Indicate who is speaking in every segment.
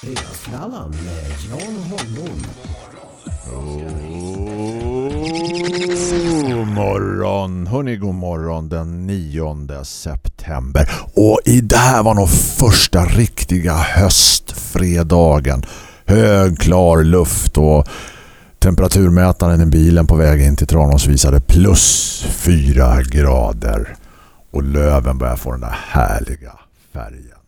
Speaker 1: Fredagsfrallan med Jan Holmbom.
Speaker 2: God morgon, hörni god morgon den 9 september och i det här var nog första riktiga höstfredagen hög klar luft och temperaturmätaren i bilen på väg in till Tranås visade plus 4 grader och löven börjar få den där härliga färgen.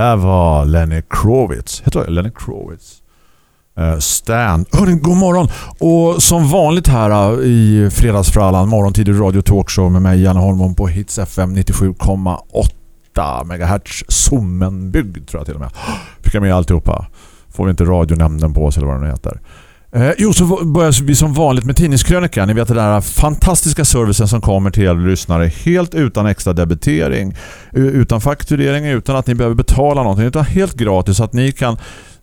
Speaker 2: Där var Lenny Krovitz. Heter det Lenny Krovitz? Eh, Stan. Hörni, god morgon. Och som vanligt här eh, i fredagsfrallan, morgontid i Radio Talkshow med mig, Janne Holmon på Hits FM 97,8 MHz. Sommenbygd tror jag till och med. Fick jag med alltihopa. Får vi inte radionämnden på oss eller vad det nu heter. Eh, jo, så börjar vi som vanligt med tidningskrönika. Ni vet den där fantastiska servicen som kommer till er lyssnare helt utan extra debitering, utan fakturering, utan att ni behöver betala någonting, utan helt gratis så att ni kan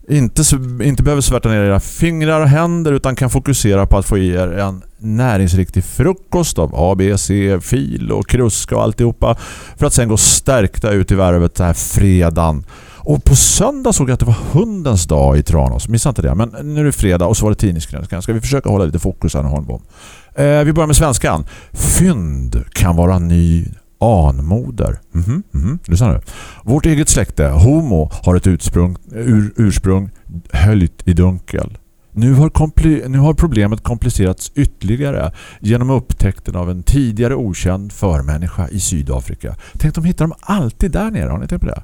Speaker 2: inte, inte behöver svärta ner era fingrar och händer utan kan fokusera på att få i er en näringsriktig frukost av ABC, Fil och kruska och alltihopa för att sen gå stärkta ut i värvet den här fredagen. Och på söndag såg jag att det var hundens dag i Tranås. Missa inte det. Men nu är det fredag och så var det tidningskrönikan. Ska vi försöka hålla lite fokus här nu Holmbom. Eh, vi börjar med svenskan. Fynd kan vara ny anmoder. Mhm, mhm. Lyssna nu. Vårt eget släkte, Homo, har ett ursprung, ur, ursprung höljt i dunkel.
Speaker 1: Nu har, nu har problemet komplicerats ytterligare genom upptäckten av en tidigare okänd förmänniska i Sydafrika. Tänk de hittar dem alltid där nere, har ni tänkt på det?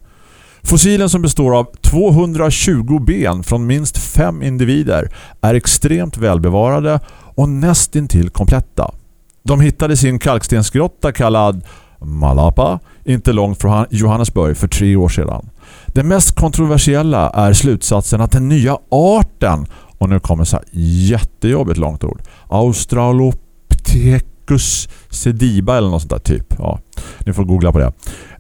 Speaker 1: Fossilen som består av 220 ben från minst fem individer är extremt välbevarade och nästintill kompletta. De hittade sin kalkstensgrotta kallad Malapa inte långt från Johannesburg för tre år sedan. Det mest kontroversiella är slutsatsen att den nya arten och nu kommer så här jättejobbigt långt ord Australopithecus sediba eller något sånt där typ. Ja, ni får googla på det.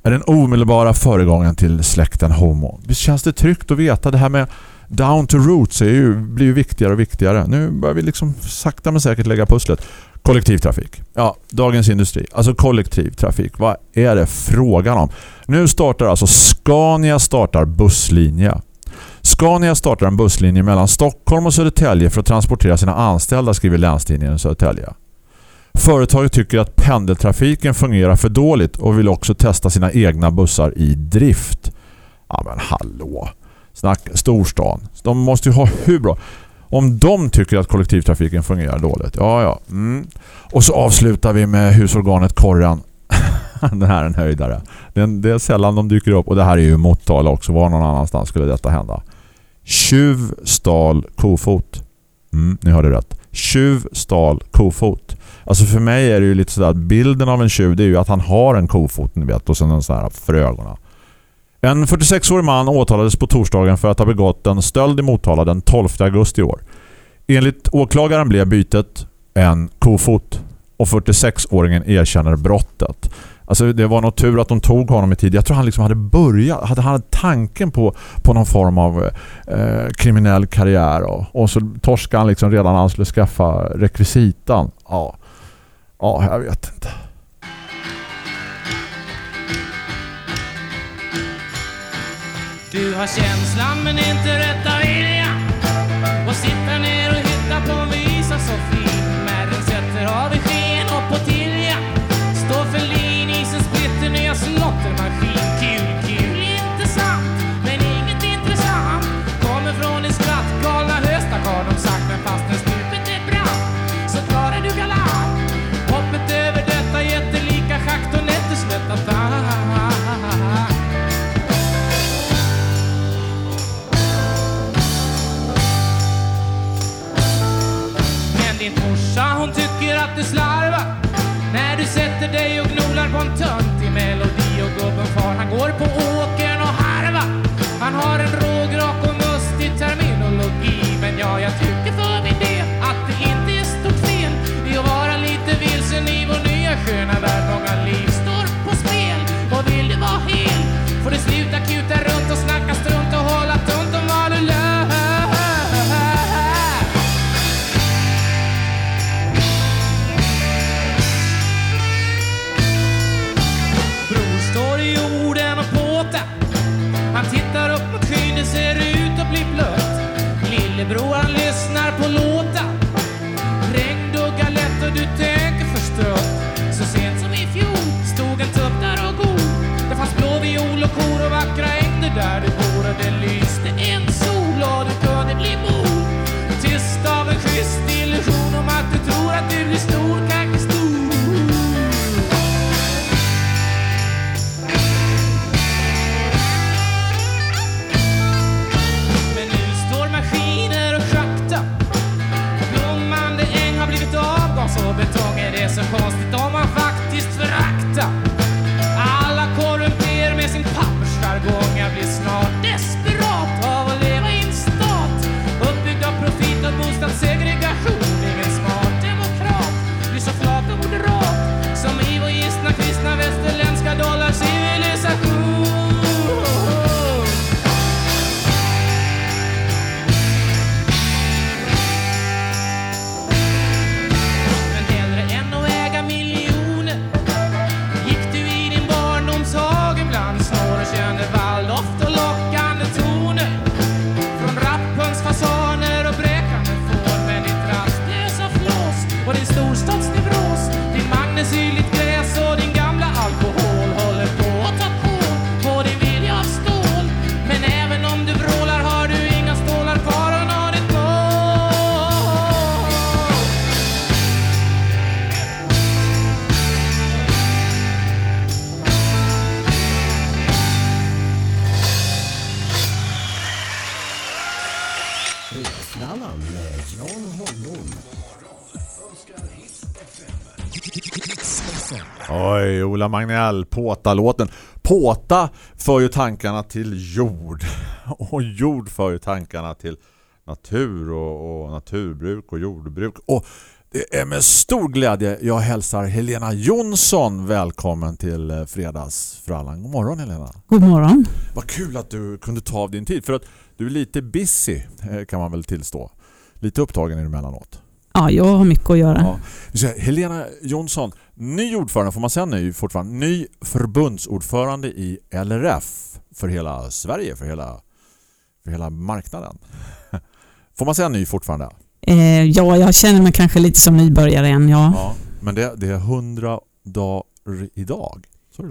Speaker 1: Är den omedelbara föregången till släkten Homo. Visst känns det tryggt att veta det här med down to roots är ju, blir ju viktigare och viktigare. Nu börjar vi liksom sakta men säkert lägga pusslet. Kollektivtrafik. Ja, dagens industri. Alltså kollektivtrafik. Vad är det frågan om? Nu startar alltså Scania startar busslinje. Scania startar en busslinje mellan Stockholm och Södertälje för att transportera sina anställda, skriver Länstidningen i Södertälje. Företaget tycker att pendeltrafiken fungerar för dåligt och vill också testa sina egna bussar i drift. Ja men hallå. Snack storstan. De måste ju ha hur bra... Om de tycker att kollektivtrafiken fungerar dåligt. Ja, ja. Mm. Och så avslutar vi med husorganet Korran. Den här är en höjdare. Det är, det är sällan de dyker upp. Och det här är ju Motala också. Var någon annanstans skulle detta hända? Tjuv stal kofot. Mm, ni hörde rätt. Tjuv stal kofot. Alltså för mig är det ju lite sådär att bilden av en tjuv det är ju att han har en kofot ni vet och sen en sån här för ögonen. En 46-årig man åtalades på torsdagen för att ha begått en stöld i Motala den 12 augusti i år. Enligt åklagaren blev bytet en kofot och 46-åringen erkänner brottet. Alltså det var nog tur att de tog honom i tid. Jag tror han liksom hade börjat, hade han tanken på, på någon form av eh, kriminell karriär och, och så torskade han liksom redan när han skulle skaffa rekvisitan. Ja, ja jag vet inte.
Speaker 3: Du har känslan men inte rätta viljan Och sitta ner och hitta på en visa så fin Med sätter av i sken och på tid amor
Speaker 1: por Ola Magnell, Påta-låten. Påta för ju tankarna till jord. Och jord för ju tankarna till natur och, och naturbruk och jordbruk. Och det är med stor glädje jag hälsar Helena Jonsson välkommen till eh, Fredagsfrallan. God morgon Helena.
Speaker 4: God morgon.
Speaker 1: Vad kul att du kunde ta av din tid för att du är lite busy eh, kan man väl tillstå. Lite upptagen är du emellanåt.
Speaker 4: Ja, jag har mycket att göra.
Speaker 1: Ja. Helena Jonsson, ny ordförande, får man säga ny fortfarande, ny förbundsordförande i LRF för hela Sverige, för hela, för hela marknaden. Får man säga ny fortfarande?
Speaker 4: Eh, ja, jag känner mig kanske lite som nybörjare än. Ja.
Speaker 1: Ja. Men det, det är 100 dagar idag.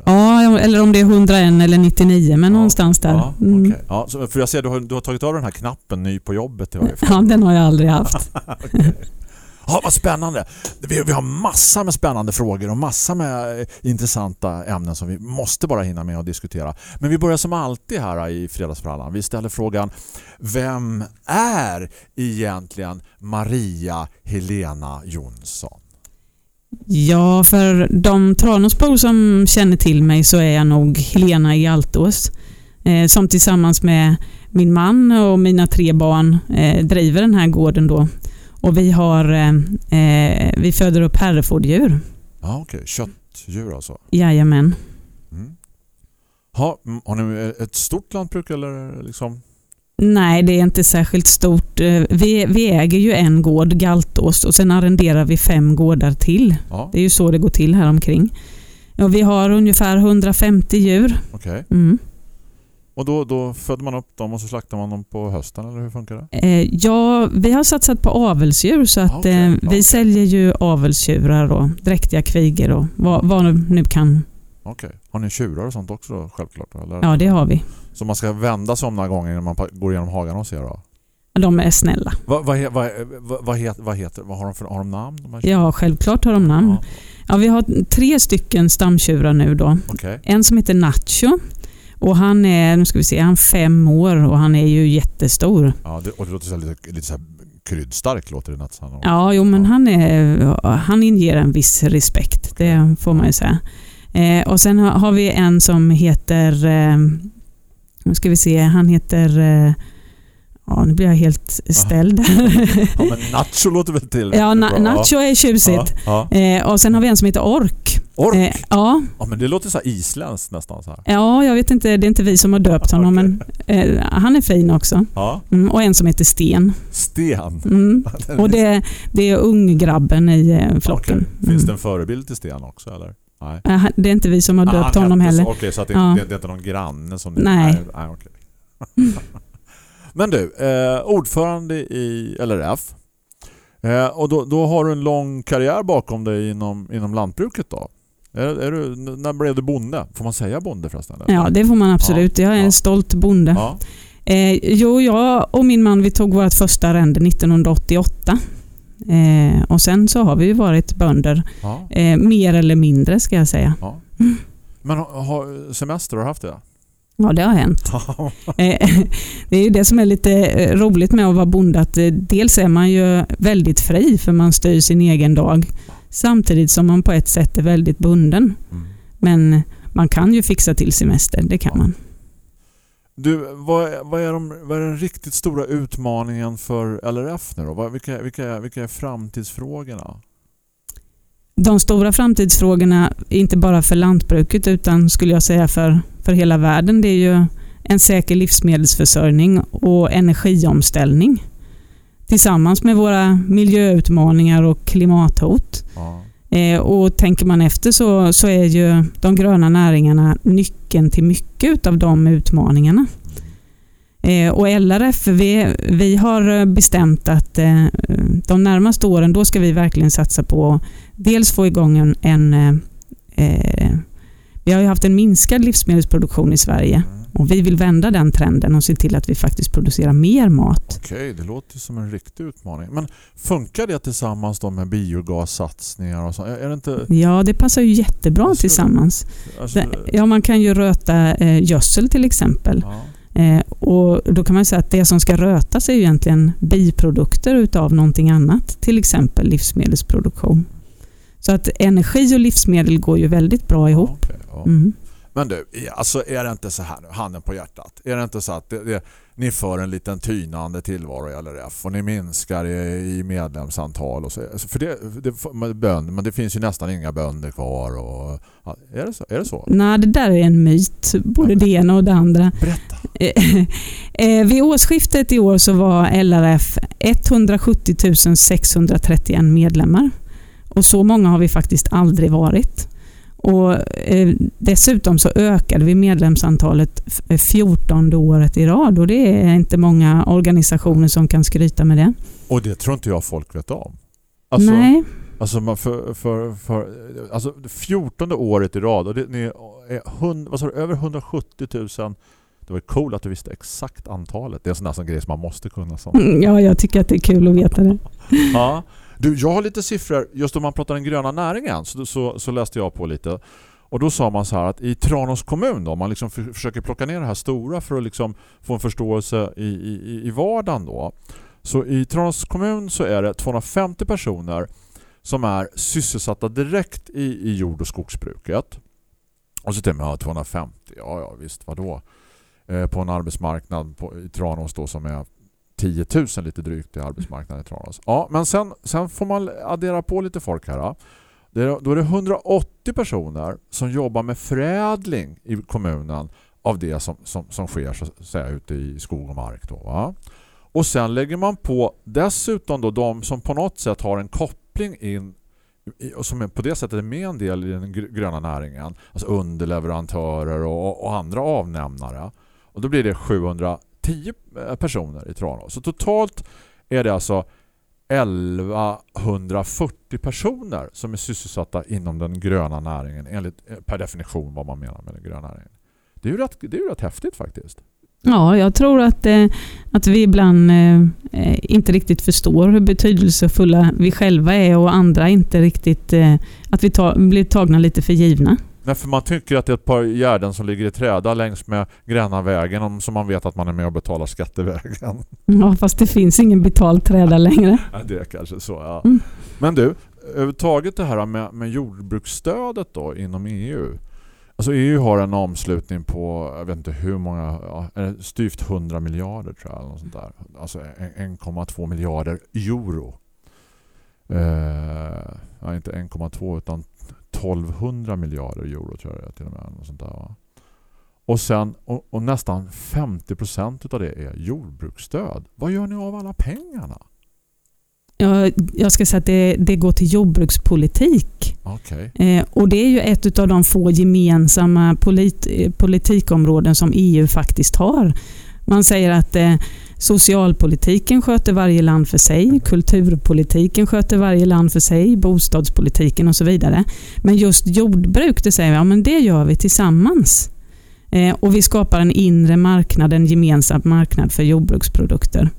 Speaker 4: Ja, eller om det är 101 eller 99, men
Speaker 1: Ja.
Speaker 4: någonstans där.
Speaker 1: Ja,
Speaker 4: Mm.
Speaker 1: okej. ja, för jag ser du har, du har tagit av den här knappen ny på jobbet i varje fall.
Speaker 4: Ja, den har jag aldrig haft.
Speaker 1: Ja, vad spännande. Vi, vi har massa med spännande frågor och massa med eh, intressanta ämnen som vi måste bara hinna med att diskutera. Men vi börjar som alltid här eh, i Fredagsfrallan. Vi ställer frågan, vem är egentligen Maria Helena Jonsson?
Speaker 4: Ja, för de Tranåsbor som känner till mig så är jag nog Helena i Altås. Eh, som tillsammans med min man och mina tre barn driver den här gården då. Och vi, har, eh, eh, vi föder upp herreforddjur.
Speaker 1: Ja, okej. Köttdjur alltså.
Speaker 4: Jajamän.
Speaker 1: Mm. Ha, har ni ett stort lantbruk eller liksom?
Speaker 4: Nej, det är inte särskilt stort. Eh, Vi, vi äger ju en gård, Galtås, och sen arrenderar vi fem gårdar till.
Speaker 1: Ja,
Speaker 4: Det är ju så det går till här omkring. Och vi har ungefär 150 djur.
Speaker 1: okej.
Speaker 4: Mm.
Speaker 1: Och då, då föder man upp dem och så slaktar man dem på hösten eller hur funkar det?
Speaker 4: Eh, ja, vi har satsat på avelsdjur så att
Speaker 1: Okej,
Speaker 4: eh,
Speaker 1: ja.
Speaker 4: vi säljer ju avelstjurar och dräktiga kvigor och vad, vad nu kan.
Speaker 1: Okej. Har ni tjurar och sånt också då, självklart? Eller?
Speaker 4: Ja, det har vi.
Speaker 1: Så man ska vända sig om några gånger när man går igenom hagen och ser då?
Speaker 4: De är snälla.
Speaker 1: Vad, vad, vad, vad, heter, vad heter vad har de för har de namn? De
Speaker 4: Ja, självklart har de namn.
Speaker 1: Ja,
Speaker 4: Ja, vi har tre stycken stamtjurar nu då.
Speaker 1: Okej.
Speaker 4: En som heter Nacho. Och han är, nu ska vi se, han fem år och han är ju jättestor.
Speaker 1: Ja, det, och det låter så här lite, lite så här kryddstark låter det nästan.
Speaker 4: Ja, jo men han, är, han inger en viss respekt, det får man ju säga. Eh, och sen har, har vi en som heter, eh, nu ska vi se, han heter, eh, ja nu blir jag helt ställd.
Speaker 1: Ja, men nacho låter väl till?
Speaker 4: ja, na. Nacho är tjusigt.
Speaker 1: Ja, ja.
Speaker 4: Eh, och sen har vi en som heter Ork.
Speaker 1: Ork?
Speaker 4: Eh, ja,
Speaker 1: Ja, men det låter så här isländskt nästan så här.
Speaker 4: ja, jag vet inte, det är inte vi som har döpt honom, men eh, han är fin också.
Speaker 1: Ja.
Speaker 4: Mm, och en som heter Sten.
Speaker 1: Sten.
Speaker 4: Mm. Och det, det är unggrabben i eh, flocken.
Speaker 1: Okej. Finns det
Speaker 4: Mm.
Speaker 1: en förebild till Sten också eller? Nej.
Speaker 4: Eh, Det är inte vi som har
Speaker 1: Ah,
Speaker 4: döpt
Speaker 1: han
Speaker 4: honom
Speaker 1: så.
Speaker 4: heller.
Speaker 1: Okej, så att det,
Speaker 4: Ja.
Speaker 1: det, det är inte någon granne som...
Speaker 4: Nej.
Speaker 1: Nej, nej. Men du, eh, ordförande i LRF. Eh, och då, då har du en lång karriär bakom dig inom, inom lantbruket då? Är, är du, när blev du bonde? Får man säga bonde förresten? eller?
Speaker 4: Ja, det får man absolut. Jag är
Speaker 1: ja.
Speaker 4: en stolt bonde.
Speaker 1: Ja.
Speaker 4: Eh, jo, jag och min man vi tog vårt första arrende 1988. Eh, och sen så har vi varit bönder.
Speaker 1: ja,
Speaker 4: Eh, mer eller mindre ska jag säga.
Speaker 1: ja. Men har- har semester har du haft det?
Speaker 4: Ja, det har hänt. Eh, det är ju det som är lite eh, roligt med att vara bonde. Att eh, dels är man ju väldigt fri för man styr sin egen dag. Samtidigt som man på ett sätt är väldigt bunden.
Speaker 1: Mm.
Speaker 4: Men man kan ju fixa till semester, det kan man.
Speaker 1: Du, vad, är- vad, är de, vad är den riktigt stora utmaningen för LRF nu då? Vilka, vilka, vilka är framtidsfrågorna?
Speaker 4: De stora framtidsfrågorna, inte bara för lantbruket utan skulle jag säga för, för hela världen, det är ju en säker livsmedelsförsörjning och energiomställning. Tillsammans med våra miljöutmaningar och klimathot.
Speaker 1: Ja.
Speaker 4: Eh, och tänker man efter så, så är ju de gröna näringarna nyckeln till mycket av de utmaningarna. Eh, och LRF, vi, vi har bestämt att eh, de närmaste åren då ska vi verkligen satsa på dels få igång en, en eh, eh, vi har ju haft en minskad livsmedelsproduktion i Sverige
Speaker 1: Mm.
Speaker 4: och vi vill vända den trenden och se till att vi faktiskt producerar mer mat.
Speaker 1: Okej, det låter som en riktig utmaning. Men funkar det tillsammans då med biogassatsningar och så? Är är det inte...
Speaker 4: Ja, det passar ju jättebra
Speaker 1: Alltså,
Speaker 4: tillsammans.
Speaker 1: Alltså,
Speaker 4: Ja, man kan ju röta eh, gödsel till exempel.
Speaker 1: ja.
Speaker 4: Eh, och Då kan man säga att det som ska rötas är ju egentligen biprodukter utav någonting annat, till exempel livsmedelsproduktion. Så att energi och livsmedel går ju väldigt bra ihop.
Speaker 1: Okej, ja.
Speaker 4: Mm.
Speaker 1: Men du, alltså är det inte så här nu, handen på hjärtat. Är det inte så att det, det, ni för en liten tynande tillvaro i LRF och ni minskar i, i medlemsantal och så. alltså, För det, det bönder, men det finns ju nästan inga bönder kvar och är det så? Är det så?
Speaker 4: Nej, det där är en myt. Både det ena och det andra.
Speaker 1: Berätta.
Speaker 4: Eh, Vid årsskiftet i år så var LRF 170 631 medlemmar. Och så många har vi faktiskt aldrig varit. Och eh, Dessutom så ökade vi medlemsantalet f- 14 året i rad och det är inte många organisationer som kan skryta med det.
Speaker 1: Och det tror inte jag folk vet om. Alltså,
Speaker 4: Nej,
Speaker 1: Alltså för, för, för alltså 14 året i rad och det, ni är hund, vad sa du, över 170 000 det var coolt att du visste exakt antalet. Det är en sån där grej som man måste kunna. Sånt.
Speaker 4: Mm, ja, jag tycker att det är kul att veta det.
Speaker 1: Ja. Du, jag har lite siffror. Just om man pratar den gröna näringen så, så, så läste jag på lite. Och då sa man så här att i Tranås kommun då, om man liksom för, försöker plocka ner det här stora för att liksom få en förståelse i, i, i vardagen då. Så i Tranås kommun så är det 250 personer som är sysselsatta direkt i, i jord- och skogsbruket. Och så tänker man ja 250, ja, ja visst, vadå? Eh, på en arbetsmarknad på, i Tranås då som är 10 000 lite drygt i arbetsmarknaden i Tranås. Ja, men sen, sen får man addera på lite folk här. Då. Det är, då är det 180 personer som jobbar med förädling i kommunen av det som, som, som sker så att säga, ute i skog och mark. Då, va? Och sen lägger man på dessutom då de som på något sätt har en koppling in och som på det sättet är med en del i den gröna näringen. Alltså underleverantörer och, och andra avnämnare. Och då blir det tio eh, personer i Tranås. Så totalt är det alltså 1140 personer som är sysselsatta inom den gröna näringen enligt eh, per definition vad man menar med den gröna näringen. Det är ju rätt, det är ju rätt häftigt faktiskt.
Speaker 4: Ja, jag tror att, eh, att vi ibland eh, eh inte riktigt förstår hur betydelsefulla vi själva är och andra inte riktigt, eh, att vi ta, blir tagna lite för givna.
Speaker 1: Nej, för man tycker att det är ett par gärden som ligger i träda längs med Grännavägen om som man vet att man är med och betalar skattevägen.
Speaker 4: Ja, fast det finns ingen betald träda längre.
Speaker 1: Ja, det är kanske så, ja.
Speaker 4: Mm.
Speaker 1: Men du, överhuvudtaget det här med, med jordbruksstödet då inom EU. Alltså EU har en omslutning på, jag vet inte hur många, ja, styvt 100 miljarder tror jag. Eller sånt där. Alltså en- 1,2 miljarder euro. Eh, ja, inte 1,2 utan 1200 miljarder euro tror jag till och med. Något sånt där, va? Och, sen, och, och nästan 50% av det är jordbruksstöd. Vad gör ni av alla pengarna?
Speaker 4: Jag, jag ska säga att det, det går till jordbrukspolitik.
Speaker 1: Okej.
Speaker 4: Eh, och Det är ju ett av de få gemensamma polit, eh, politikområden som EU faktiskt har. Man säger att eh, socialpolitiken sköter varje land för sig, kulturpolitiken sköter varje land för sig, bostadspolitiken och så vidare. Men just jordbruk, det säger vi, ja, men det gör vi tillsammans. Eh, och Vi skapar en inre marknad, en gemensam marknad för jordbruksprodukter.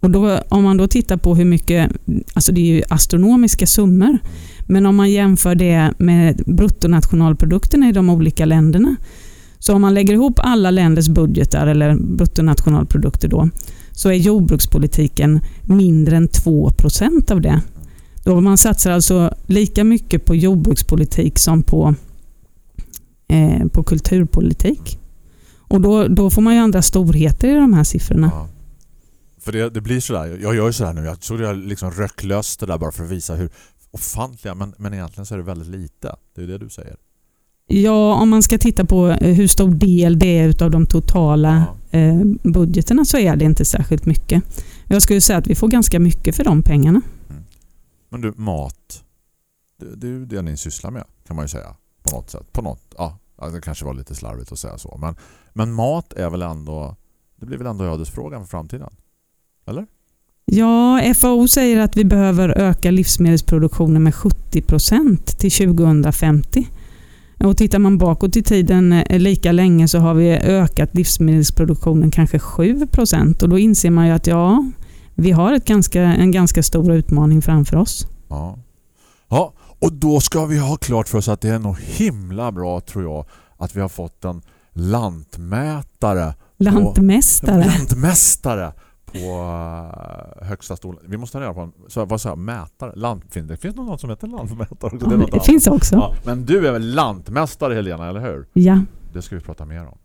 Speaker 4: Och då, om man då tittar på hur mycket, alltså det är ju astronomiska summor, men om man jämför det med bruttonationalprodukterna i de olika länderna. Så om man lägger ihop alla länders budgetar eller bruttonationalprodukter då, så är jordbrukspolitiken mindre än 2% av det. Då man satsar alltså lika mycket på jordbrukspolitik som på, eh, på kulturpolitik. Och då, då får man ju andra storheter i de här siffrorna.
Speaker 1: Ja. För det, det blir sådär, jag gör ju sådär nu, jag tror jag liksom röklöst det där bara för att visa hur ofantliga, men, men egentligen så är det väldigt lite. Det är det du säger.
Speaker 4: Ja, om man ska titta på eh, hur stor del det är utav de totala eh, budgeterna så är det inte särskilt mycket. Jag skulle säga att vi får ganska mycket för de pengarna.
Speaker 1: Men du, mat. Det, det är ju det ni sysslar med, kan man ju säga. På något sätt. På något, ja, det kanske var lite slarvigt att säga så. Men, men mat är väl ändå, det blir väl ändå ödesfrågan för framtiden? Eller?
Speaker 4: Ja, FAO säger att vi behöver öka livsmedelsproduktionen med 70 procent till 2050. Och tittar man bakåt i tiden eh, lika länge så har vi ökat livsmedelsproduktionen kanske 7 procent och då inser man ju att ja, vi har ett ganska, en ganska stor utmaning framför oss.
Speaker 1: Ja. Ja, och då ska vi ha klart för oss att det är nog himla bra tror jag att vi har fått en lantmätare
Speaker 4: Lantmästare.
Speaker 1: lantmästare
Speaker 5: på eh, högsta stolen. Vi måste ta reda på en, så, vad jag, mätare? Land, finns det finns det någon som heter lantmätare också?
Speaker 4: Ja, det
Speaker 5: annat.
Speaker 4: finns också.
Speaker 5: Ja, men du är väl lantmästare Helena, eller hur?
Speaker 4: Ja.
Speaker 5: Det ska vi prata mer om.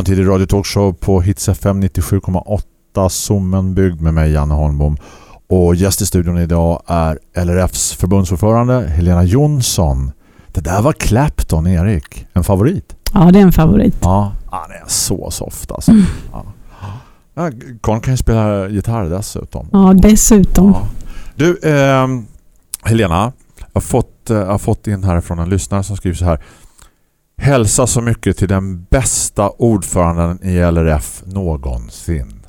Speaker 5: Morgontid i Radio Talkshow på Hits FM 97,8 Sommen byggd med mig Janne Holmbom. Och gäst i studion idag är LRFs förbundsordförande Helena Jonsson. Det där var Clapton, Erik. En favorit?
Speaker 4: ja, det är en favorit.
Speaker 5: Ja, han är så soft alltså. Ja. Ja, Karl kan ju spela gitarr dessutom.
Speaker 4: Ja, dessutom.
Speaker 5: Ja. Du, ehm, Helena, jag har, fått, eh, jag har fått in här från en lyssnare som skriver så här. Hälsa så mycket till den bästa ordföranden i LRF någonsin.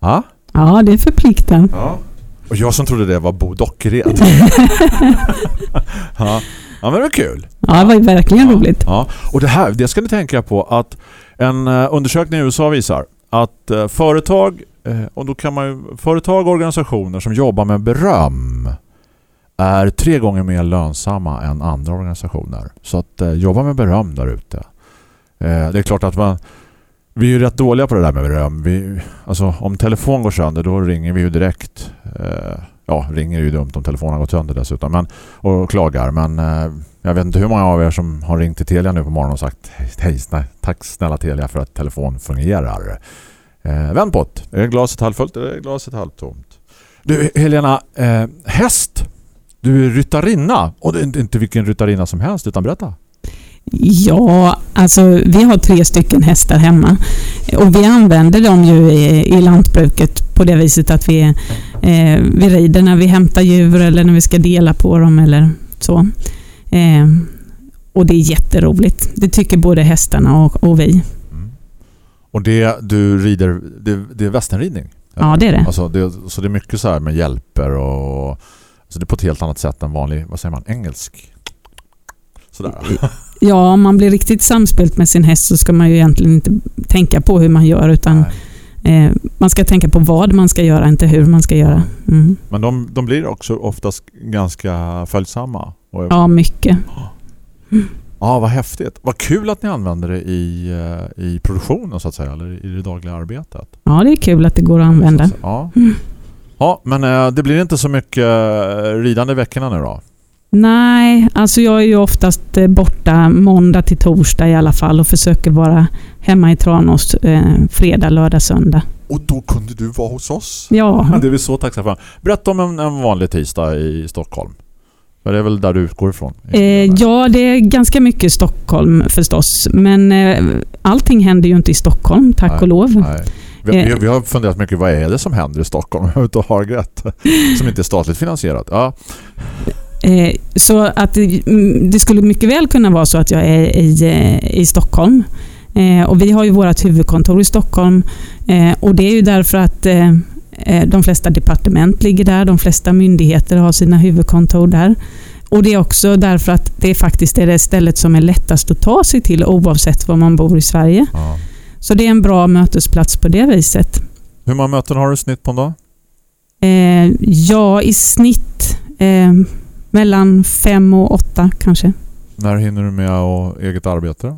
Speaker 5: Ja?
Speaker 4: Ja, det förpliktar.
Speaker 5: Ja. Och jag som trodde det var Bo Dockered. ja. ja, men det var kul.
Speaker 4: Ja, det var verkligen
Speaker 5: Ja.
Speaker 4: roligt.
Speaker 5: Ja, och det här, det ska ni tänka på att en eh, undersökning i USA visar att eh, företag eh, och då kan man ju, företag och organisationer som jobbar med beröm är tre gånger mer lönsamma än andra organisationer. Så att eh, jobba med beröm där ute. Eh, det är klart att man vi är ju rätt dåliga på det där med beröm. Vi, alltså, om telefon går sönder då ringer vi ju direkt. Eh,
Speaker 1: ja, ringer ju dumt om telefonen har gått sönder dessutom men, och klagar. Men eh, jag vet inte hur många av er som har ringt till Telia nu på morgonen och sagt hej, snä, tack snälla Telia för att telefon fungerar. Eh, vänd på det. Är glaset halvfullt eller är glaset halvtomt? Du Helena, eh, häst. Du är ryttarinna. Och inte- vilken ryttarinna som helst utan berätta.
Speaker 4: Ja, alltså vi har tre stycken hästar hemma och vi använder dem ju i, i lantbruket på det viset att vi, eh, vi rider när vi hämtar djur eller när vi ska dela på dem eller så. Eh, och det är jätteroligt. Det tycker både hästarna och, och vi.
Speaker 1: Och det du rider, det, det är västernridning?
Speaker 4: Ja, det är det.
Speaker 1: Alltså det, så det är mycket så här med hjälper och alltså det är på ett helt annat sätt än vanlig, vad säger man, engelsk? Sådär.
Speaker 4: Ja, om man blir riktigt samspelt med sin häst så ska man ju egentligen inte tänka på hur man gör utan eh, man ska tänka på vad man ska göra, inte hur man ska göra. Mm.
Speaker 1: Men de, de blir också oftast ganska följsamma. Och, ja.
Speaker 4: Ja, mycket.
Speaker 1: vad häftigt. Vad kul att ni använder det i, eh, i produktionen så att säga, eller i det dagliga arbetet.
Speaker 4: Ja, det är kul att det går att använda.
Speaker 1: Så, ja. Ja, men eh, det blir inte så mycket eh, ridande veckorna nu då?
Speaker 4: Nej, alltså jag är ju oftast eh, borta måndag till torsdag i alla fall och försöker vara hemma i Tranås fredag, lördag, söndag.
Speaker 1: Och då kunde du vara hos oss?
Speaker 4: Ja,
Speaker 1: Det är vi så tacksamma för. Berätta om en, en vanlig tisdag i Stockholm. För det är väl där du utgår ifrån?
Speaker 4: eh, ja det är ganska mycket Stockholm förstås, men eh, allting händer ju inte i Stockholm, tack
Speaker 1: Nej.
Speaker 4: och lov.
Speaker 1: Nej. Vi,
Speaker 4: Eh.
Speaker 1: vi, har funderat mycket, vad är det som händer i Stockholm? Ute och Hargret. Som inte är statligt finansierat. Ja,
Speaker 4: Eh, så att mm, det skulle mycket väl kunna vara så att jag är i, eh, i Stockholm. Och vi har ju vårt huvudkontor i Stockholm och det är ju därför att de flesta departement ligger där, de flesta myndigheter har sina huvudkontor där. Och det är också därför att det faktiskt är det stället som är lättast att ta sig till oavsett var man bor i Sverige.
Speaker 1: ja.
Speaker 4: Så det är en bra mötesplats på det viset.
Speaker 1: Hur många möten har du i snitt på en dag?
Speaker 4: Eh, ja, i snitt eh, mellan fem och åtta kanske.
Speaker 1: När hinner du med och eget arbete?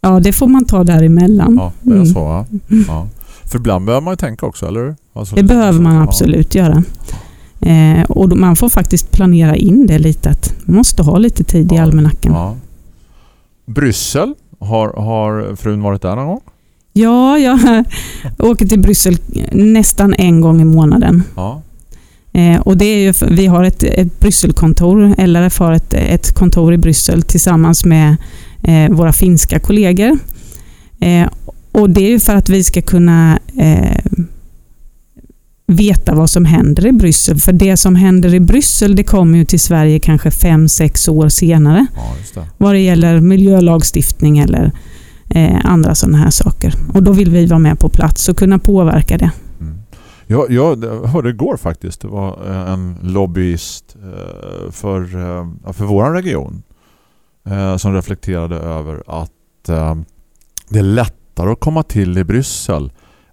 Speaker 4: Ja, det får man ta däremellan.
Speaker 1: Ja, det är
Speaker 4: Mm.
Speaker 1: så va? Ja. För ibland behöver man ju tänka också, eller hur? Alltså,
Speaker 4: Det behöver man
Speaker 1: ja.
Speaker 4: absolut göra. Eh, och man får faktiskt planera in det lite. Att man måste ha lite tid i
Speaker 1: Ja,
Speaker 4: almanackan. Ja,
Speaker 1: Ja. Bryssel, har, har frun varit där någon gång?
Speaker 4: jag åker till Bryssel nästan en gång i månaden.
Speaker 1: Ja.
Speaker 4: Eh, och det är ju, vi har ett, ett Brysselkontor, LRF har ett, ett kontor i Bryssel tillsammans med eh, våra finska kollegor. Eh, och det är ju för att vi ska kunna eh, veta vad som händer i Bryssel. För det som händer i Bryssel det kommer ju till Sverige kanske fem sex år senare.
Speaker 1: ja, det.
Speaker 4: Vad det gäller miljölagstiftning eller eh, andra sådana här saker. Och då vill vi vara med på plats och kunna påverka det.
Speaker 1: Mm. Jag, jag hörde igår faktiskt, det var eh, en lobbyist eh, för, eh, för vår region som reflekterade över att det är lättare att komma till i Bryssel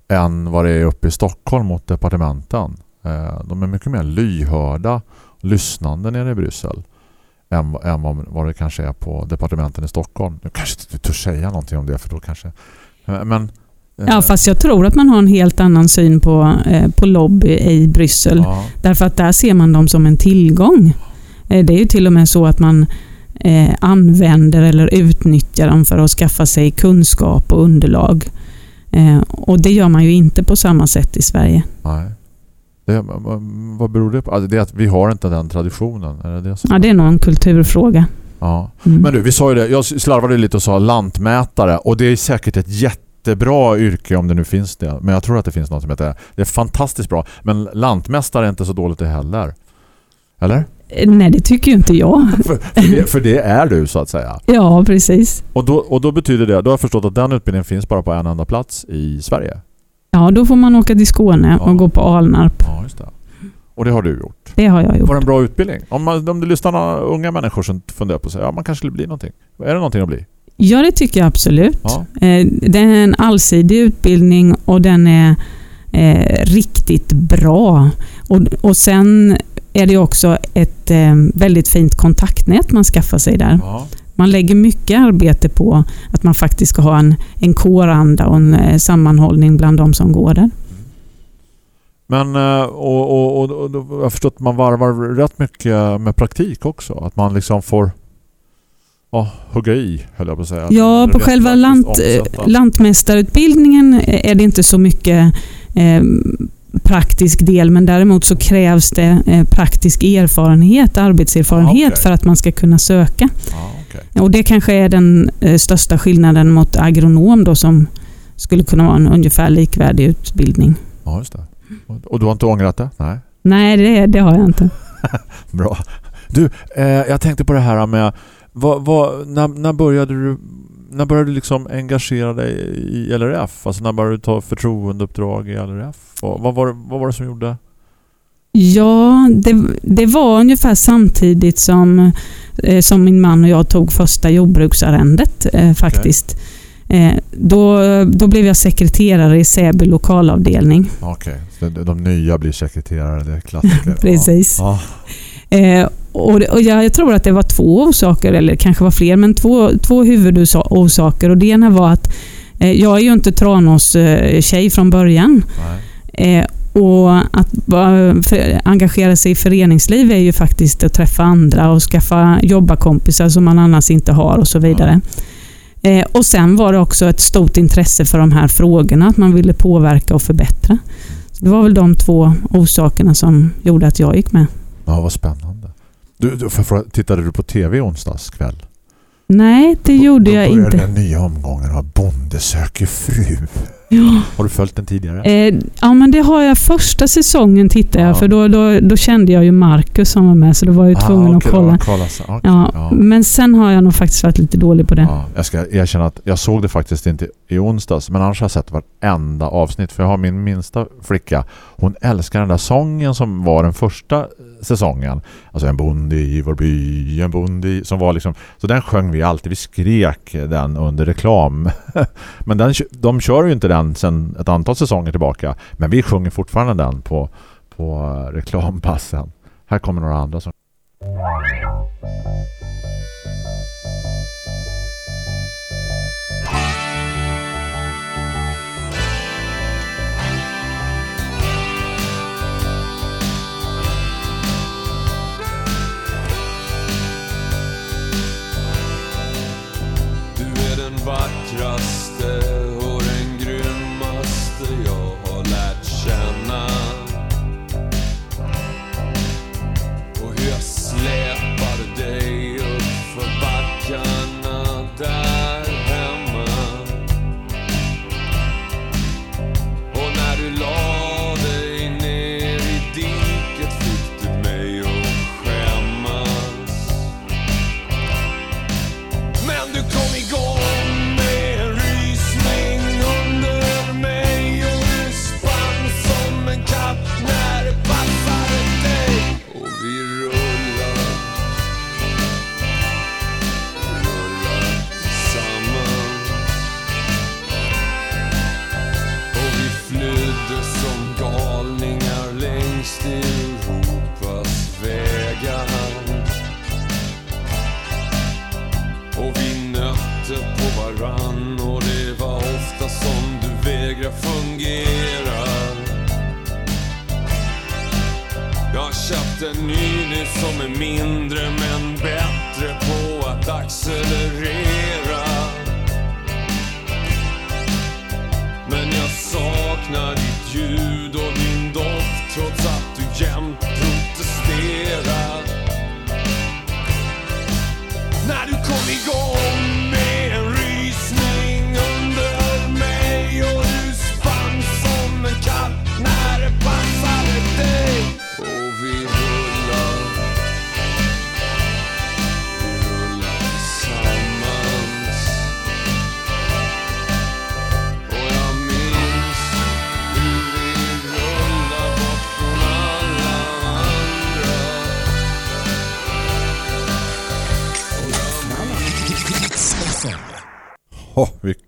Speaker 1: än vad det är uppe i Stockholm mot departementen. Eh, De är mycket mer lyhörda och lyssnande nere i Bryssel än, än vad, vad det kanske är på departementen i Stockholm. Nu kanske inte du törs säga någonting om det för då kanske... eh, Men, eh,
Speaker 4: Ja, fast jag tror att man har en helt annan syn på, på lobby i Bryssel.
Speaker 1: ja.
Speaker 4: Därför att där ser man dem som en tillgång. Det är ju till och med så att man använder eller utnyttjar dem för att skaffa sig kunskap och underlag. Eh, och det gör man ju inte på samma sätt i Sverige.
Speaker 1: Nej. Det, vad- beror det på? Alltså det är att vi har inte den traditionen. Är det det
Speaker 4: Ja, det är nog en kulturfråga.
Speaker 1: Ja.
Speaker 4: Mm.
Speaker 1: Men du, vi sa ju det. Jag slarvade lite och sa lantmätare. Och det är säkert ett jättebra yrke om det nu finns det. Men jag tror att det finns något som heter det. Det är fantastiskt bra. Men lantmästare är inte så dåligt det heller. Eller?
Speaker 4: Eh, Nej, det tycker ju inte jag.
Speaker 1: För, för, det, för det är du så att säga.
Speaker 4: Ja, precis.
Speaker 1: Och då, och då betyder det, då har jag förstått att den utbildningen finns bara på en enda plats i Sverige.
Speaker 4: Ja, då får man åka till Skåne
Speaker 1: Ja.
Speaker 4: och gå på Alnarp.
Speaker 1: Ja, just det. Och det har du gjort.
Speaker 4: Det har jag gjort.
Speaker 1: Var det en bra utbildning? Om, man, om du lyssnar några unga människor som funderar på sig, ja man kanske skulle bli någonting. Är det någonting att bli?
Speaker 4: Ja, det tycker jag absolut.
Speaker 1: Ja.
Speaker 4: Eh, Det är en allsidig utbildning och den är eh, riktigt bra. Och, och sen är det också ett eh, väldigt fint kontaktnät man skaffar sig där.
Speaker 1: ja.
Speaker 4: Man lägger mycket arbete på att man faktiskt ska ha en, en kåranda och en eh, sammanhållning bland de som går där.
Speaker 1: Men eh, och, och, och, jag har förstått att man varvar rätt mycket med praktik också. Att man liksom får ja, hugga i, höll jag på att säga.
Speaker 4: Ja, på själva lant,
Speaker 1: omsätta.
Speaker 4: lantmästarutbildningen är det inte så mycket eh, praktisk del, men däremot så krävs det eh, praktisk erfarenhet, arbetserfarenhet
Speaker 1: Ah, okej.
Speaker 4: för att man ska kunna söka.
Speaker 1: Ja, okej.
Speaker 4: Och Det kanske är den eh, största skillnaden mot agronom då, som skulle kunna vara en ungefär likvärdig utbildning.
Speaker 1: ja, just det. Och- Och du har inte ångrat det? Nej.
Speaker 4: Nej, det, det har jag inte.
Speaker 1: Bra. Du, eh, jag tänkte på det här med vad, vad, när, när började du när började du liksom engagera dig i LRF? Alltså när började du ta förtroendeuppdrag i LRF? Och vad, var, det- vad var det som gjorde?
Speaker 4: Ja, det, det var ungefär samtidigt som, eh, som min man och jag tog första jordbruksarrendet eh, faktiskt. Eh, då, då blev jag sekreterare i Säby lokalavdelning.
Speaker 1: Okej, så de, de nya blir sekreterare, det är klassiker.
Speaker 4: Precis.
Speaker 1: Ja.
Speaker 4: Eh, och och jag, jag tror att det var två orsaker, eller kanske var fler, men två, två huvudorsaker. Och det ena var att eh, jag är ju inte Tranås eh, från början. Eh, och att för, engagera sig i föreningsliv är ju faktiskt att träffa andra och skaffa jobbarkompisar som man annars inte har och så vidare. Eh, och Sen var det också ett stort intresse för de här frågorna, att man ville påverka och förbättra. Så det var väl de två orsakerna som gjorde att jag gick med.
Speaker 1: Ja, vad spännande. Du, du, fråga, tittade du på tv onsdags kväll?
Speaker 4: Nej, det gjorde jag inte.
Speaker 1: den nya omgången av Bonde söker fru.
Speaker 4: Ja.
Speaker 1: Har du följt den tidigare?
Speaker 4: Eh, ja, men det har jag. Första säsongen tittade jag,
Speaker 1: Ja.
Speaker 4: för då, då, då kände jag ju Marcus som var med, så då var jag ju tvungen
Speaker 1: Ah,
Speaker 4: att
Speaker 1: okej,
Speaker 4: kolla.
Speaker 1: kolla. så- okej,
Speaker 4: Ja,
Speaker 1: ja.
Speaker 4: Men sen har jag nog faktiskt varit lite dålig på det.
Speaker 1: Ja, jag ska erkänna att jag såg det faktiskt inte i onsdags men annars har jag sett varenda avsnitt för jag har min minsta flicka. Hon älskar den där sången som var den första säsongen. Alltså en bonde i vår by en bonde i, som var liksom så den sjöng vi alltid, vi skrek den under reklam. Men den, de kör ju inte den sedan ett antal säsonger tillbaka. Men vi sjunger fortfarande den på, på eh, reklampassen här kommer några andra som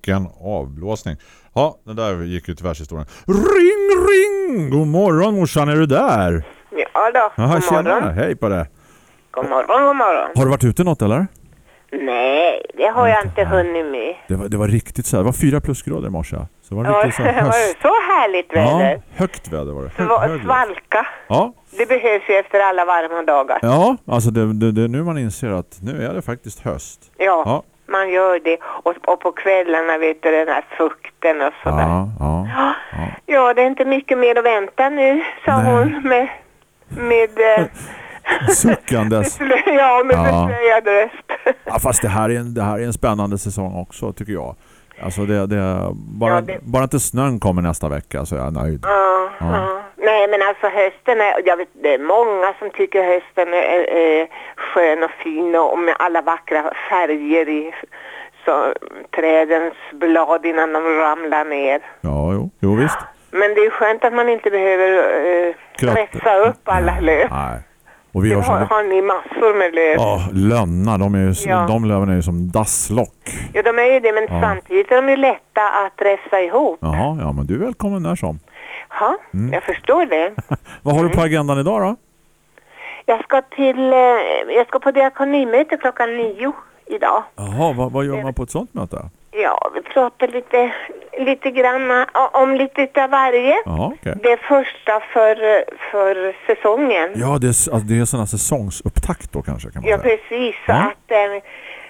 Speaker 1: Vilken avblåsning. Ja, den där gick ju till världshistorien. Ring, ring! God morgon morsan, är du där?
Speaker 6: Ja då, god
Speaker 1: tjena.
Speaker 6: morgon.
Speaker 1: Hej på det.
Speaker 6: God morgon, god morgon.
Speaker 1: Har du varit ute något eller?
Speaker 6: Nej, det har jag inte hunnit med.
Speaker 1: Det var, det var riktigt så här. Det var fyra plusgrader i morse. Så det var
Speaker 6: Ja,
Speaker 1: riktigt så här
Speaker 6: det
Speaker 1: höst.
Speaker 6: så härligt väder.
Speaker 1: Ja, högt väder var det. Hö.
Speaker 6: Svalka.
Speaker 1: Ja,
Speaker 6: Det behövs ju efter alla varma dagar.
Speaker 1: ja alltså det, det, det nu man inser att nu är det faktiskt höst.
Speaker 6: Ja,
Speaker 1: Ja.
Speaker 6: Man gör det. Och, och på kvällarna vet du den här fukten och sådär.
Speaker 1: Ja, ja.
Speaker 6: Ja. ja, det är inte mycket mer att vänta nu, sa
Speaker 1: Nej.
Speaker 6: hon med, med, eh,
Speaker 1: Suckandes.
Speaker 6: ja, med
Speaker 1: Ja.
Speaker 6: beslöjad röst.
Speaker 1: Ja, fast det här, är en, det här är en spännande säsong också tycker jag. Alltså det, det, bara,
Speaker 6: Ja, det-
Speaker 1: bara inte snön kommer nästa vecka så är jag nöjd.
Speaker 6: Ja, ja. Nej, men alltså hösten är, jag vet, det är många som tycker hösten är, är, skön och fin och med alla vackra färger i så, trädens blad innan de ramlar ner.
Speaker 1: Ja, jo, jo visst.
Speaker 6: Men det är skönt att man inte behöver
Speaker 1: Kratt-
Speaker 6: pressa upp alla löv.
Speaker 1: Nej. Och vi har
Speaker 6: har, har ni massor med löv.
Speaker 1: Ja, lönna, de, är ju,
Speaker 6: Ja.
Speaker 1: de löven är ju som dasslock.
Speaker 6: Ja, de är ju det, men
Speaker 1: Ja.
Speaker 6: samtidigt är de ju lätta att räfsa ihop.
Speaker 1: Jaha, ja men du är välkommen när som.
Speaker 6: Ja,
Speaker 1: Mm.
Speaker 6: jag förstår det.
Speaker 1: Vad har du på agendan idag då?
Speaker 6: Jag ska till, eh, jag ska på diakonimöte klockan nio idag.
Speaker 1: Jaha, vad, vad gör man på ett sånt möte?
Speaker 6: Ja, vi pratar lite, lite grann eh, om lite utav varje.
Speaker 1: Jaha, okej.
Speaker 6: Det första för, eh, för säsongen.
Speaker 1: Ja, det är, alltså, det är sådana säsongsupptakt då kanske kan man
Speaker 6: Ja,
Speaker 1: säga.
Speaker 6: precis.
Speaker 1: Ja.
Speaker 6: Att, eh,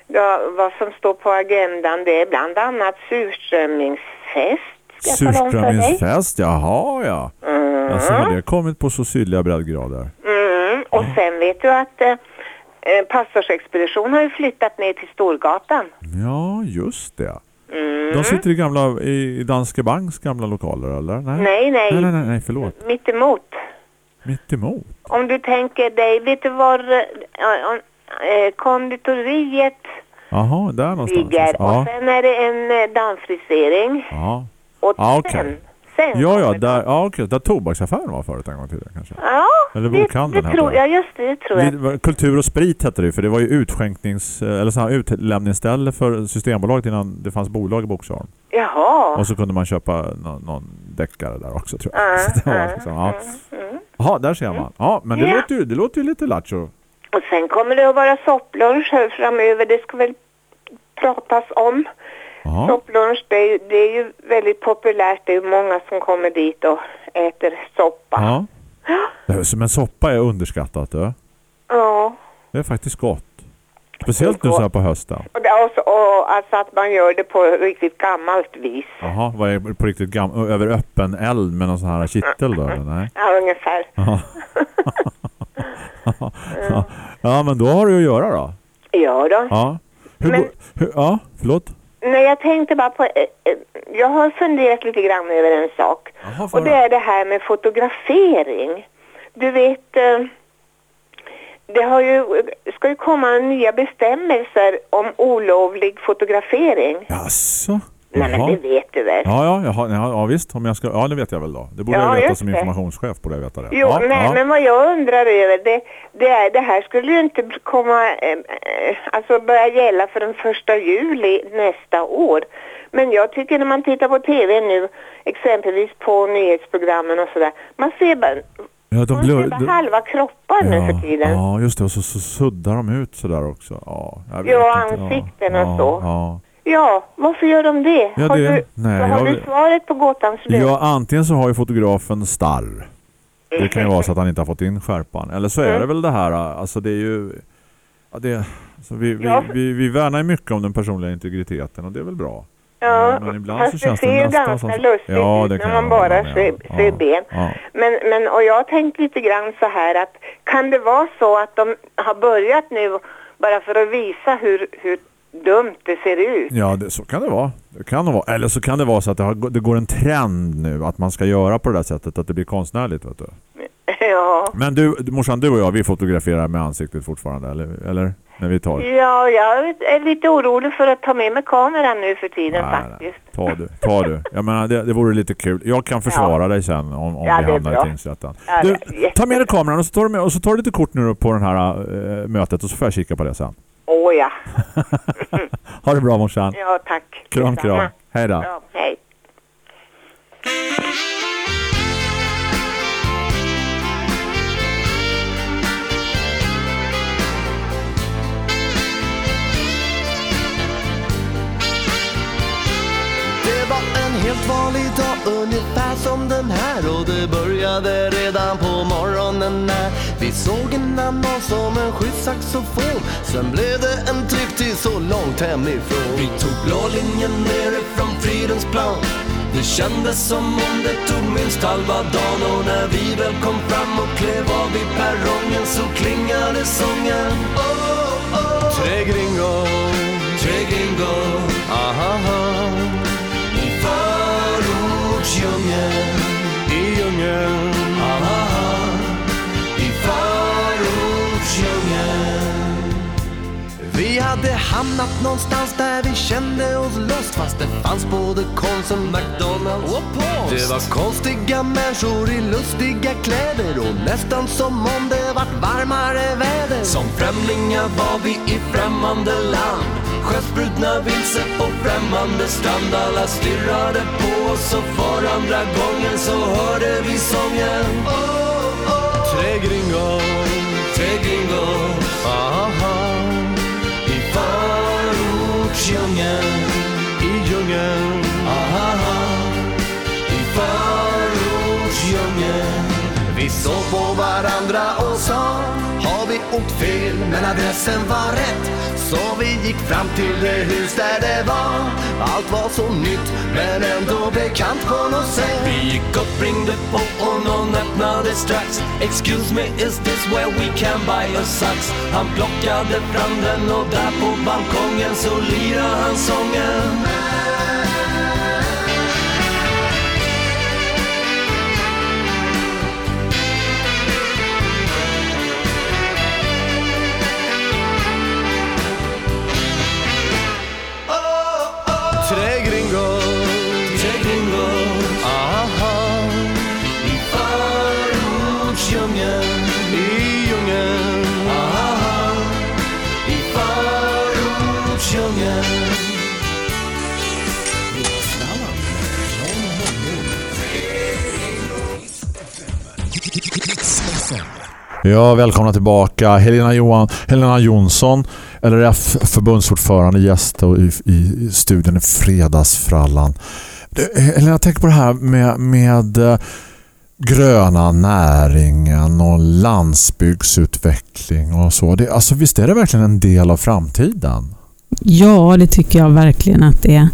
Speaker 6: då, vad som står på agendan det är bland annat surströmmingsfest. Jag.
Speaker 1: Surströmmingsfest, jaha ja.
Speaker 6: Mm.
Speaker 1: Alltså har det kommit på så sydliga breddgrader?
Speaker 6: Mm. Och sen vet du att eh, eh, pastorsexpedition har ju flyttat ner till Storgatan.
Speaker 1: Ja, just det.
Speaker 6: Mm.
Speaker 1: De sitter i gamla, i Danske Banks gamla lokaler eller? Nej,
Speaker 6: Nej, nej.
Speaker 1: nej, nej, nej, nej förlåt.
Speaker 6: Mitt emot.
Speaker 1: Mitt emot.
Speaker 6: Om du tänker dig, vet du var eh, konditoriet
Speaker 1: Jaha, där någonstans.
Speaker 6: ligger? Och
Speaker 1: Ja,
Speaker 6: sen är det en eh, dammfrisering.
Speaker 1: ja.
Speaker 6: Och
Speaker 1: Ja, okej.
Speaker 6: sen, sen
Speaker 1: Ja, ja, där, ja, okej, där tobaksaffären var förut en gång till kanske.
Speaker 6: Ja,
Speaker 1: Eller
Speaker 6: det, det tror jag. Just det, det tror jag.
Speaker 1: Kultur och sprit hette det för det var ju utskänknings eller så här utlämningsställe för Systembolaget innan det fanns bolag i Boxholm.
Speaker 6: Jaha.
Speaker 1: Och så kunde man köpa någon, någon deckare där också tror jag.
Speaker 6: Ja,
Speaker 1: Så det var
Speaker 6: ja,
Speaker 1: liksom, ja.
Speaker 6: mm.
Speaker 1: Jaha, där ser man. Ja, men det,
Speaker 6: Ja.
Speaker 1: låter, ju, det låter ju lite lattjo.
Speaker 6: Och sen kommer det att vara sopplunch här framöver. Det ska väl pratas om.
Speaker 1: Jaha.
Speaker 6: Sopplunch, det är, ju, det är ju väldigt populärt. Det är många som kommer dit och äter soppa.
Speaker 1: Ja. Men soppa är underskattat. Du.
Speaker 6: Ja.
Speaker 1: Det är faktiskt gott. Speciellt nu så här på hösten.
Speaker 6: Och, det, och, så, och alltså att man gör det på riktigt gammalt vis.
Speaker 1: Jaha, vad är på riktigt gam- över öppen eld med någon sån här kittel då? Eller? Nej.
Speaker 6: Ja, ungefär.
Speaker 1: Ja. ja, men då har du att göra då.
Speaker 6: Ja då.
Speaker 1: Ja. Hur
Speaker 6: Men-
Speaker 1: hur, ja, förlåt.
Speaker 6: Nej, jag tänkte bara på... eh, eh, Jag har funderat lite grann över en sak.
Speaker 1: Får
Speaker 6: Och det är det här med fotografering. Du vet, eh, det har ju, ska ju komma nya bestämmelser om olovlig fotografering.
Speaker 1: Jaså?
Speaker 6: Nej, men
Speaker 1: Jaha.
Speaker 6: det vet du väl?
Speaker 1: Ja, ja, jaha, ja, ja visst. Om jag ska, ja, det vet jag väl då. Det borde
Speaker 6: Ja,
Speaker 1: jag veta som informationschef. Borde jag veta det.
Speaker 6: Jo,
Speaker 1: ja,
Speaker 6: nej,
Speaker 1: ja.
Speaker 6: men vad jag undrar över det, det är det här skulle ju inte komma, eh, alltså börja gälla för den första juli nästa år. Men jag tycker när man tittar på tv nu, exempelvis på nyhetsprogrammen och sådär, man ser bara,
Speaker 1: ja, de
Speaker 6: bara
Speaker 1: de-
Speaker 6: halva kroppar nu
Speaker 1: ja,
Speaker 6: för tiden.
Speaker 1: Ja, just det. Och så, så suddar de ut sådär också. Ja,
Speaker 6: Ja,
Speaker 1: inte.
Speaker 6: ansikten och
Speaker 1: ja,
Speaker 6: så.
Speaker 1: Ja.
Speaker 6: Ja, varför gör de det?
Speaker 1: Ja,
Speaker 6: har
Speaker 1: det-
Speaker 6: du,
Speaker 1: nej,
Speaker 6: har
Speaker 1: jag-
Speaker 6: du svaret på gåtans lös?
Speaker 1: ja, antingen så har ju fotografen starr. Det kan ju vara så att han inte har fått in skärpan. Eller så är
Speaker 6: Mm.
Speaker 1: det väl det här, alltså det är ju... Ja, det, alltså vi, vi,
Speaker 6: Ja.
Speaker 1: vi, vi värnar ju mycket om den personliga integriteten och det är väl bra.
Speaker 6: Ja,
Speaker 1: men ibland
Speaker 6: fast
Speaker 1: så känns
Speaker 6: det
Speaker 1: det
Speaker 6: ser ju
Speaker 1: nästan
Speaker 6: ganska lustigt
Speaker 1: Ja,
Speaker 6: ut
Speaker 1: det
Speaker 6: när man bara ser
Speaker 1: Ja,
Speaker 6: ben.
Speaker 1: ja.
Speaker 6: Men, men, och jag har tänkt lite grann så här att kan det vara så att de har börjat nu bara för att visa hur, hur dumt det ser ut?
Speaker 1: Ja, det, så kan det vara. Det kan det vara. Eller så kan det vara så att det, har, det går en trend nu att man ska göra på det där sättet, att det blir konstnärligt. Vet du.
Speaker 6: Ja.
Speaker 1: Men du, morsan, du och jag, vi fotograferar med ansiktet fortfarande, eller? eller? När vi tar?
Speaker 6: Ja, jag är lite orolig för att ta med mig kameran nu för tiden
Speaker 1: Nej,
Speaker 6: faktiskt.
Speaker 1: nej. Ta du, ta du. Jag menar, det, det vore lite kul. Jag kan försvara dig sen om, om
Speaker 6: Ja,
Speaker 1: vi
Speaker 6: det
Speaker 1: hamnar
Speaker 6: bra.
Speaker 1: i tingsrätten.
Speaker 6: Ja,
Speaker 1: Du,
Speaker 6: det
Speaker 1: ta med dig kameran och så tar du, med, och så tar du lite kort nu på den här äh, mötet och så får jag kika på det sen.
Speaker 6: Åh ja.
Speaker 1: Ha det bra morsan.
Speaker 6: Ja, tack.
Speaker 1: Kram, kram. Hej då.
Speaker 6: Ja, hej.
Speaker 7: Det var en
Speaker 2: helt vanlig dag ungefär som den här och det började redan på morgonen när såg en annons om en skyddssaxofon. Sen blev det en tripp till så långt hemifrån. Vi tog blå linjen nerifrån Fridens plan. Det kändes som om det tog minst halva dagen och när vi väl kom fram och klev av vid perrongen så klingade sången. Oh, oh. Tre gringo, tre gringo, aha, i förortsdjungeln, i djungeln, Vi hade hamnat någonstans där vi kände oss lost Fast det fanns både Konsum, McDonalds. Och Post. Det var konstiga människor i lustiga kläder Och nästan som om det vart varmare väder. Som främlingar var vi i främmande land. Skeppsbrutna vilse på främmande strand. Alla stirrade på oss och för andra gången så hörde vi sången. Oh, oh. Tre gringo, djungeln, i djungeln, aha, i förortsdjungeln. Vi såg på varandra och sa, åkt fel men adressen var rätt. Så vi gick fram till det hus där det var. Allt var så nytt men ändå bekant på något sätt. Vi gick upp, ringde på och någon öppnade strax. Excuse me, is this where we can buy a sax? Han plockade fram den och där på balkongen så lirade han sången.
Speaker 1: Ja, välkomna tillbaka. Helena, Johan, Helena Jonsson, LRF förbundsordförande, gäst och i, i studion i Fredagsfrallan. Helena, Helena, tänk på det här med, med eh, gröna näringen och landsbygdsutveckling och så. Det, alltså, visst är det verkligen en del av framtiden?
Speaker 4: Ja, det tycker jag verkligen att det är.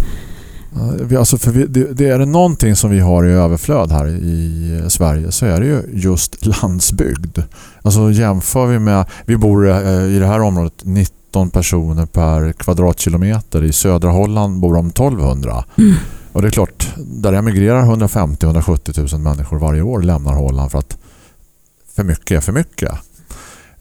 Speaker 1: Vi- Alltså för vi, det, det är det någonting som vi har i överflöd här i Sverige så är det ju just landsbygd. Alltså jämför vi med, vi bor eh, i det här området 19 personer per kvadratkilometer. I södra Holland bor de 1200.
Speaker 4: Mm.
Speaker 1: Och det är klart, där emigrerar 150-170 000 människor varje år lämnar Holland för att för mycket är för mycket.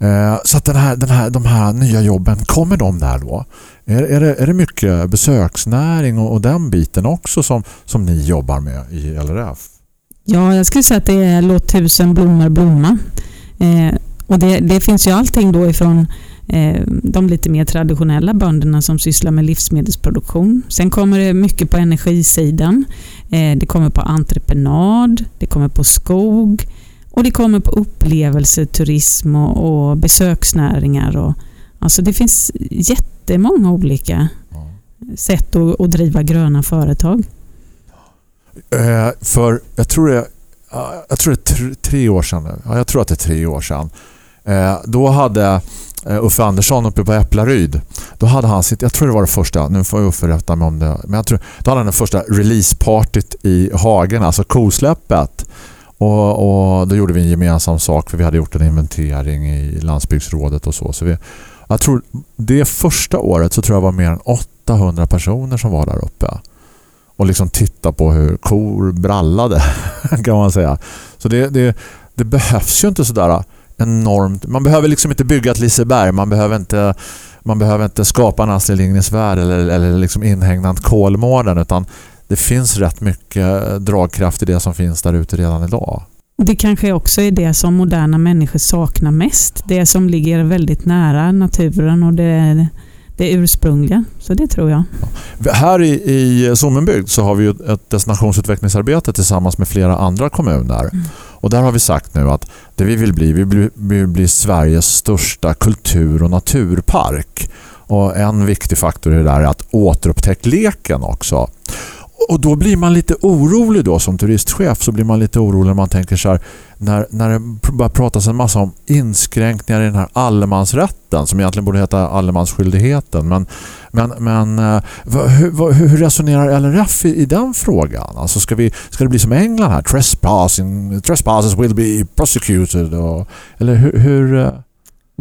Speaker 1: Eh, så att den här, den här, de här nya jobben, kommer de där då? Är, är, det, är det mycket besöksnäring och, och den biten också som, som ni jobbar med i LRF?
Speaker 4: Ja, jag skulle säga att det är låt tusen blommor blomma. Eh, och det, det finns ju allting då ifrån eh, de lite mer traditionella bönderna som sysslar med livsmedelsproduktion. Sen kommer det mycket på energisidan. Eh, det kommer på entreprenad, det kommer på skog och det kommer på upplevelse, turism och, och besöksnäringar. Och, alltså det finns jättemånga olika sätt att, att driva gröna företag.
Speaker 1: Eh, för jag tror det, ja, jag tror det är tre, år sedan. nu. Ja, jag tror att det är tre år sedan. Eh, då hade eh, Uffe Andersson uppe på Äpplaryd. Då hade han sitt, jag tror det var det första, nu får jag Uffe rätta mig om det, men jag tror, då hade han det första releasepartyt i Hagen, alltså kosläppet. Och, och då gjorde vi en gemensam sak för vi hade gjort en inventering i landsbygdsrådet och så. så vi, jag tror det första året så tror jag var mer än 800 personer som var där uppe och liksom titta på hur kor brallade kan man säga. Så det, det, det behövs ju inte sådär enormt. Man behöver liksom inte bygga ett Liseberg. Man behöver inte, man behöver inte skapa en Astrid Lindgrens värld eller, eller liksom inhägnat Kolmården utan det finns rätt mycket dragkraft i det som finns där ute redan idag.
Speaker 4: Det kanske också är det som moderna människor saknar mest. Det som ligger väldigt nära naturen och det, det ursprungliga. Så det tror jag.
Speaker 1: Här i, i Sommenbygd så har vi ett destinationsutvecklingsarbete tillsammans med flera andra kommuner. Och där har vi sagt nu att det vi vill bli, vi vill, vi vill bli Sveriges största kultur- och naturpark. Och en viktig faktor i det där är att återupptäcka leken också och då blir man lite orolig då som turistchef så blir man lite orolig när man tänker så här när, när det bara börjar pratas en massa om inskränkningar i den här allemansrätten som egentligen borde heta allemansskyldigheten men, men, men eh, hur, hur resonerar LRF i, i den frågan? Alltså ska, vi, ska det bli som England här? Trespassing, trespasses will be prosecuted och, eller hur, hur eh,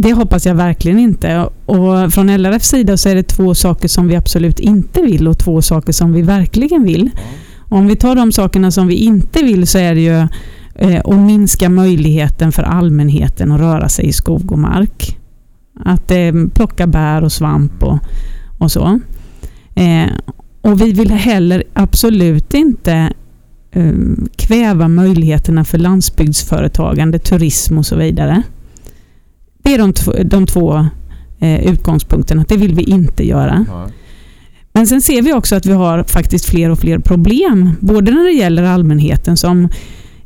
Speaker 4: det hoppas jag verkligen inte. Och från LRFs sida så är det två saker som vi absolut inte vill och två saker som vi verkligen vill. Och om vi tar de sakerna som vi inte vill så är det ju eh, att minska möjligheten för allmänheten att röra sig i skog och mark. Att eh, plocka bär och svamp och, och så. Eh, och vi vill heller absolut inte eh, kväva möjligheterna för landsbygdsföretagande, turism och så vidare. Det är de, tv- de två eh, utgångspunkterna. Det vill vi inte göra. Men sen ser vi också att vi har faktiskt fler och fler problem. Både när det gäller allmänheten som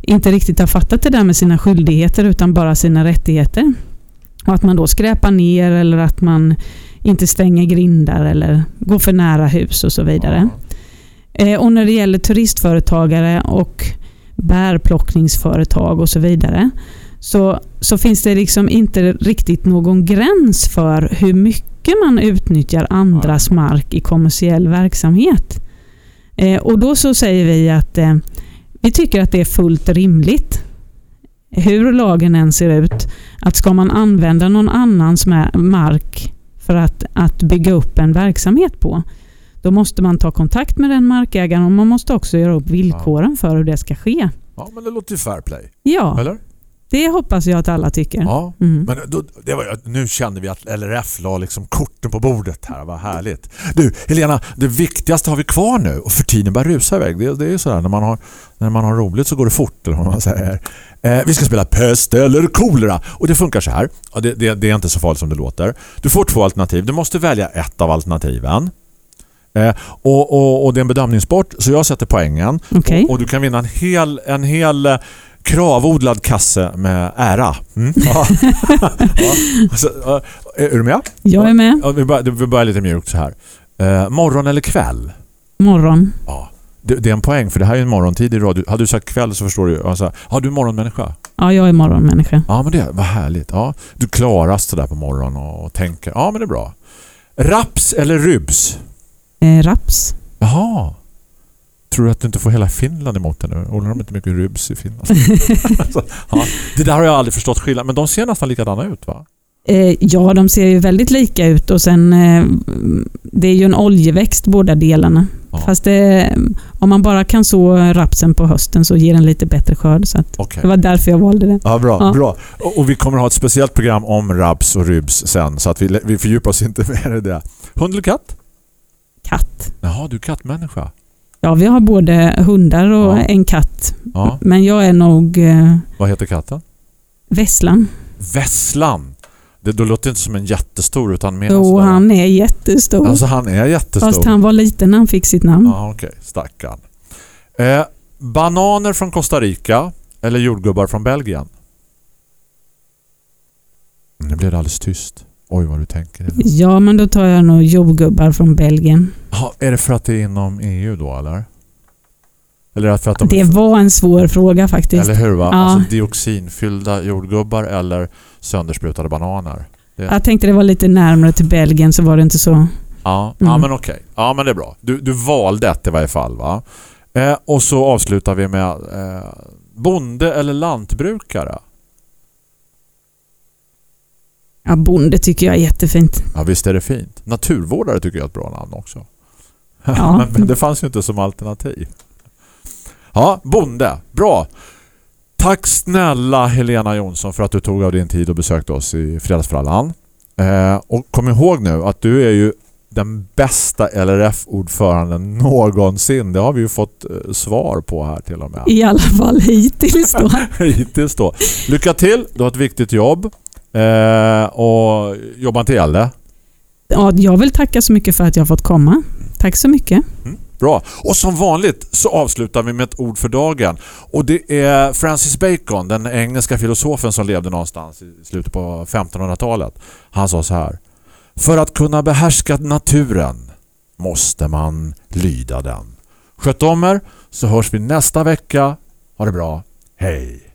Speaker 4: inte riktigt har fattat det där med sina skyldigheter utan bara sina rättigheter. Och att man då skräpar ner eller att man inte stänger grindar eller går för nära hus och så vidare. Eh, och när det gäller turistföretagare och bärplockningsföretag och så vidare så, så finns det liksom inte riktigt någon gräns för hur mycket man utnyttjar andras mark i kommersiell verksamhet. Eh, och då så säger vi att eh, vi tycker att det är fullt rimligt, hur lagen än ser ut, att ska man använda någon annans ma- mark för att, att bygga upp en verksamhet på, då måste man ta kontakt med den markägaren och man måste också göra upp villkoren för hur det ska ske.
Speaker 1: Ja, men det låter ju fair play.
Speaker 4: Ja,
Speaker 1: Eller?
Speaker 4: Det hoppas jag att alla tycker.
Speaker 1: Ja.
Speaker 4: Mm.
Speaker 1: Men då, var, nu kände vi att LRF la liksom korten på bordet här. Vad härligt. Du, Helena, det viktigaste har vi kvar nu och för tiden börjar rusa iväg. Det, det är ju sådär, när man, har, när man har roligt så går det fort, eller vad man säger. Eh, vi ska spela pest eller kolera. Och det funkar så här. Det, det, det är inte så farligt som det låter. Du får två alternativ. Du måste välja ett av alternativen. Eh, och, och, och det är en bedömningssport så jag sätter poängen.
Speaker 4: Okej.
Speaker 1: Och, och du kan vinna en hel, en hel eh, kravodlad kasse med ära. Mm? Ja. ja. Så, ja, är du med?
Speaker 4: Jag är med.
Speaker 1: Ja, vi, börjar, vi börjar lite mjukt så här. Eh, morgon eller kväll?
Speaker 4: Morgon.
Speaker 1: Ja. Det, det är en poäng för det här är en morgontid i radio. Hade du sagt kväll så förstår du. Alltså, ja, du morgonmänniska.
Speaker 4: Ja, jag är morgonmänniska.
Speaker 1: Ja, men det var härligt. Ja, du klaras det där på morgonen och, och tänker. Ja, men det är bra. Raps eller rybs?
Speaker 4: Eh, raps.
Speaker 1: Jaha. Tror du att du inte får hela Finland emot dig nu? Odlar de inte mycket rybs i Finland? så, ja, det där har jag aldrig förstått skillnad. Men de ser nästan likadana ut va?
Speaker 4: Eh, ja, de ser ju väldigt lika ut och sen eh, det är ju en oljeväxt båda delarna.
Speaker 1: Ja.
Speaker 4: Fast det, om man bara kan så rapsen på hösten så ger den lite bättre skörd. Så att
Speaker 1: Okej.
Speaker 4: det var därför jag valde det.
Speaker 1: Ja, bra.
Speaker 4: Ja.
Speaker 1: bra. Och, och vi kommer ha ett speciellt program om raps och rybs sen så att vi, vi fördjupar oss inte mer i det. Hund eller katt?
Speaker 4: Katt.
Speaker 1: Jaha, du är kattmänniska.
Speaker 4: Ja, vi har både hundar och
Speaker 1: Ja.
Speaker 4: en katt.
Speaker 1: Ja.
Speaker 4: Men jag är nog eh,
Speaker 1: Vad heter katten?
Speaker 4: vesslan.
Speaker 1: Vesslan. Det då låter inte som en jättestor utan mer
Speaker 4: Jo, han är jättestor.
Speaker 1: Alltså han är jättestor.
Speaker 4: Fast han var liten när han fick sitt namn.
Speaker 1: Ja, okej. Stackarn. Eh, bananer från Costa Rica eller jordgubbar från Belgien? Nu blev det alldeles tyst. Oj, vad du tänker.
Speaker 4: Ja, men då tar jag nog jordgubbar från Belgien.
Speaker 1: Ja, är det för att det är inom EU då, eller? Eller det för att de...
Speaker 4: Det var en svår fråga faktiskt.
Speaker 1: Eller hur va?
Speaker 4: Ja.
Speaker 1: Alltså dioxinfyllda jordgubbar eller söndersprutade bananer.
Speaker 4: Jag tänkte det var lite närmare till Belgien så var det inte så.
Speaker 1: Ja,
Speaker 4: Mm.
Speaker 1: ja men okej. Ja, men det är bra. Du, du valde ett i varje fall va? Eh, och så avslutar vi med eh, bonde eller lantbrukare.
Speaker 4: Ja, bonde tycker jag är jättefint.
Speaker 1: Ja, visst är det fint. Naturvårdare tycker jag är ett bra namn också.
Speaker 4: Ja.
Speaker 1: men det fanns ju inte som alternativ. Ja, bonde. Bra. Tack snälla Helena Jonsson för att du tog av din tid och besökte oss i Fredagsfrallan. Eh, och kom ihåg nu att du är ju den bästa LRF-ordföranden någonsin. Det har vi ju fått eh, svar på här till och med.
Speaker 4: I alla fall hittills då.
Speaker 1: Hittills då. Lycka till, du har ett viktigt jobb. Eh, och jobba inte ihjäl det.
Speaker 4: Ja, jag vill tacka så mycket för att jag har fått komma. Tack så mycket.
Speaker 1: Bra. Och som vanligt så avslutar vi med ett ord för dagen. Och det är Francis Bacon, den engelska filosofen som levde någonstans i slutet på 1500-talet. Han sa så här. För att kunna behärska naturen måste man lyda den. Sköt om er så hörs vi nästa vecka. Ha det bra. Hej!